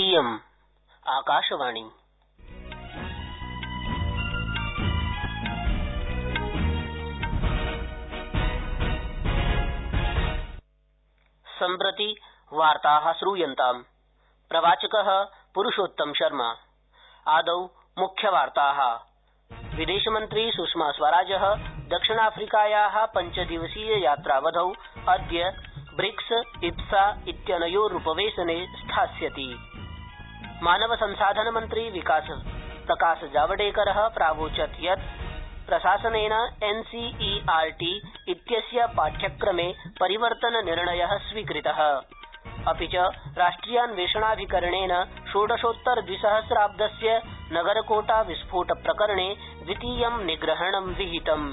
इयम् आकाशवाणी। सम्प्रति वार्ता श्रूयन्ताम्। प्रवाचक पुरुषोत्तम शर्मा। आदौ मुख्यवार्ता। विदेशमन्त्री सुषमा स्वराज दक्षिणाफ्रीकाया पञ्चदिवसीय यात्रावधौ अद्य ब्रिक्स, इप्सा इत्यनयोरुपवेशने स्थास्यति। मानव संसाधन मन्त्री प्रकाश जावडेकर प्रावोचत् यत् प्रशासनेन एनसीईआरटी इत्यस्य पाठ्यक्रमे परिवर्तननिर्णय स्वीकृत। अपि च राष्ट्रियान्वेषणाभिकरणेन षोडशोत्तर द्विसहस्राब्दस्य नगरकोटा विस्फोट प्रकरणे द्वितीयं निग्रहणं विहितम्।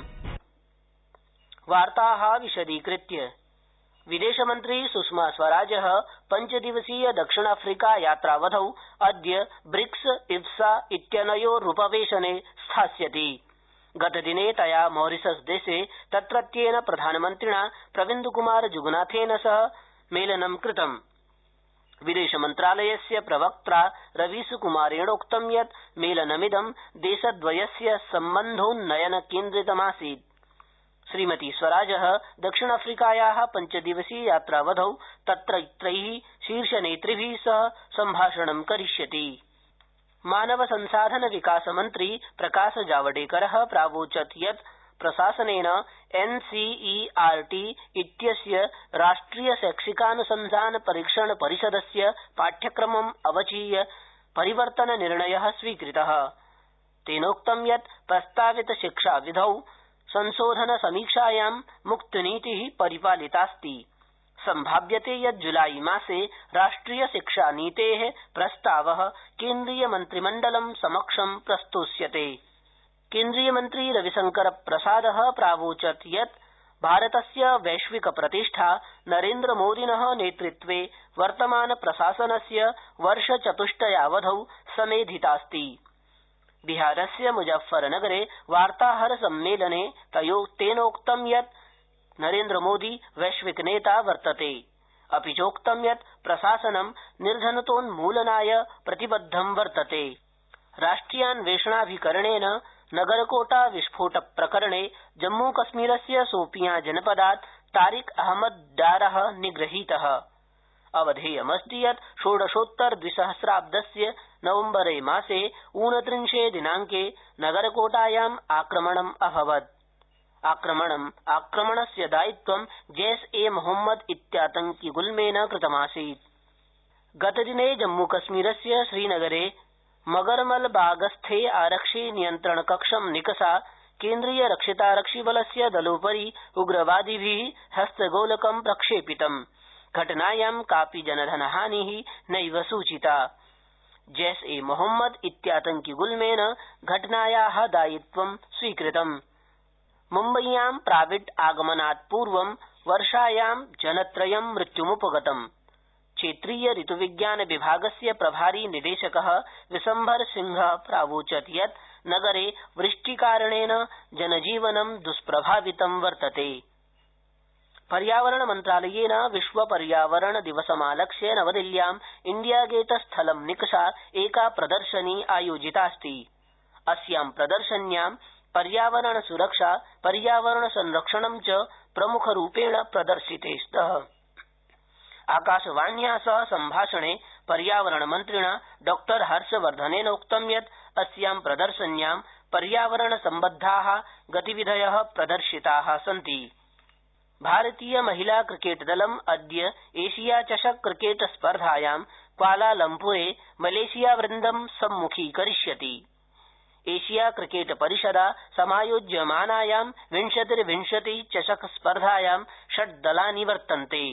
विदेशमन्त्री सुषमा स्वराज पञ्चदिवसीय दक्षिणाफ्रीका यात्रावधौ अद्य ब्रिक्स इप्सा इत्यनयोरुपवेशने स्थास्यति। गतदिने तया मॉरिशस देशे तत्रत्येन प्रधानमन्त्रिणा प्रविन्दकुमार जुगनाथेन सह मेलनं कृतम्। विदेशमन्त्रालयस्य प्रवक्त्रा रवीशकुमारेणोक्तं यत् मेलनमिदं देशद्वयस्य सम्बन्धोन्नयन केन्द्रितमासीत् श्रीमती स्वराज दक्षिणाफ्रीकाया पञ्चदिवसीय यात्रावधौ तत्रत्यै शीर्षनेतृभि सह सम्भाषणं करिष्यति। मानव संसाधन विकास मन्त्री प्रकाश जावडेकर प्रावोचत् यत् प्रशासनेन एनसीईआरटी इत्यस्य राष्ट्रिय शैक्षिकानुसन्धान परीक्षण परिषदस्य पाठ्यक्रमम् अवचीय परिवर्तननिर्णय स्वीकृत। तेनोक्तं यत् प्रस्तावित शिक्षाविधौ संशोधन समीक्षायां मुक्तनीति परिपालितास्ति। सम्भाव्यते यत् जुलाईमासे राष्ट्रिय शिक्षानीते प्रस्ताव केंद्रीय केन्द्रीयमन्त्रिमण्डलं समक्षं प्रस्तोष्यते। रविशंकर प्रसाद प्रावोचत् यत् भारतस्य वैश्विक प्रतिष्ठा नरेन्द्रमोदिन नेतृत्वे वर्तमान प्रशासनस्य वर्षचतुष्टयावधौ समेधितास्ति। बिहारस्य मुजफ्फरनगरे वार्ताहर सम्मेलने तेनोक्तं यत् नरेन्द्रमोदी वैश्विकनेता वर्तते। अपि चोक्तं यत् प्रशासनं निर्धनतोन्मूलनाय प्रतिबद्धं वर्तते। राष्ट्रियान्वेषणाभिकरणेन नगरकोटा विस्फोट प्रकरणे जम्मूकश्मीरस्य शोपियाँ जनपदात् तारिक अहमद डार निगृहीत। अवधेयमस्ति यत् षोडशोत्तर द्विसहस्राब्दस्य नवम्बरमासे ऊनत्रिंशे दिनांके नगरकोटायाम् आक्रमणम् अभवत्। आक्रमणस्य दायित्वं जैश ए मोहम्मद इत्यातंकिगुल्मेन कृतमासीत्। गतदिने जम्मूकश्मीरस्य श्रीनगरे मगरमलबागस्थे आरक्षि नियन्त्रणकक्षं निकषा केंद्रीय रक्षितारक्षिबलस्य दलोपरि उग्रवादिभि हस्तगोलकं प्रक्षेपितम्। घटनायां कापि जनधनहानि नैव सूचिता। जैश ए मोहम्मद इत्यातंकिगुल्मेन घटनाया दायित्वं स्वीकृतम्। मुम्बय्यां प्राविड् आगमनात् पूर्व वर्षायां जनत्रयं मृत्युमुपगतम्। क्षेत्रीय ऋतुविज्ञान विभागस्य प्रभारी निदेशक विशम्भर सिंह प्रावोचत् यत् नगरे वृष्टिकारणेन जनजीवनं दुष्प्रभावितं वर्तते। पर्यावरण मन्त्रालयेन विश्व पर्यावरण दिवसमालक्ष्य नवदिल्ल्यां इंडिया गेट स्थलं निकषा एका प्रदर्शनी आयोजितास्ति। अस्यां प्रदर्शन्यां पर्यावरण सुरक्षा, पर्यावरण संरक्षणं च प्रमुखरूपेण प्रदर्शिते स्तः। आकाशवाण्या सह सम्भाषणे पर्यावरणमन्त्रिणा डॉ हर्षवर्धनेनोक्तं यत् अस्यां प्रदर्शन्यां पर्यावरण सम्बद्धा गतिविधय प्रदर्शिता सन्ति। भारतीय महिला क्रिकेटदलम् अद्य एशिया चषक क्रिकेट स्पर्धायां क्वालालम्पुरे मलेशियावृन्दं सम्मुखीकरिष्यति। एशिया क्रिकेट परिषदा समायोज्यमानायां विंशतिर्विंशति चषक स्पर्धायां षड् दलानि वर्तन्ते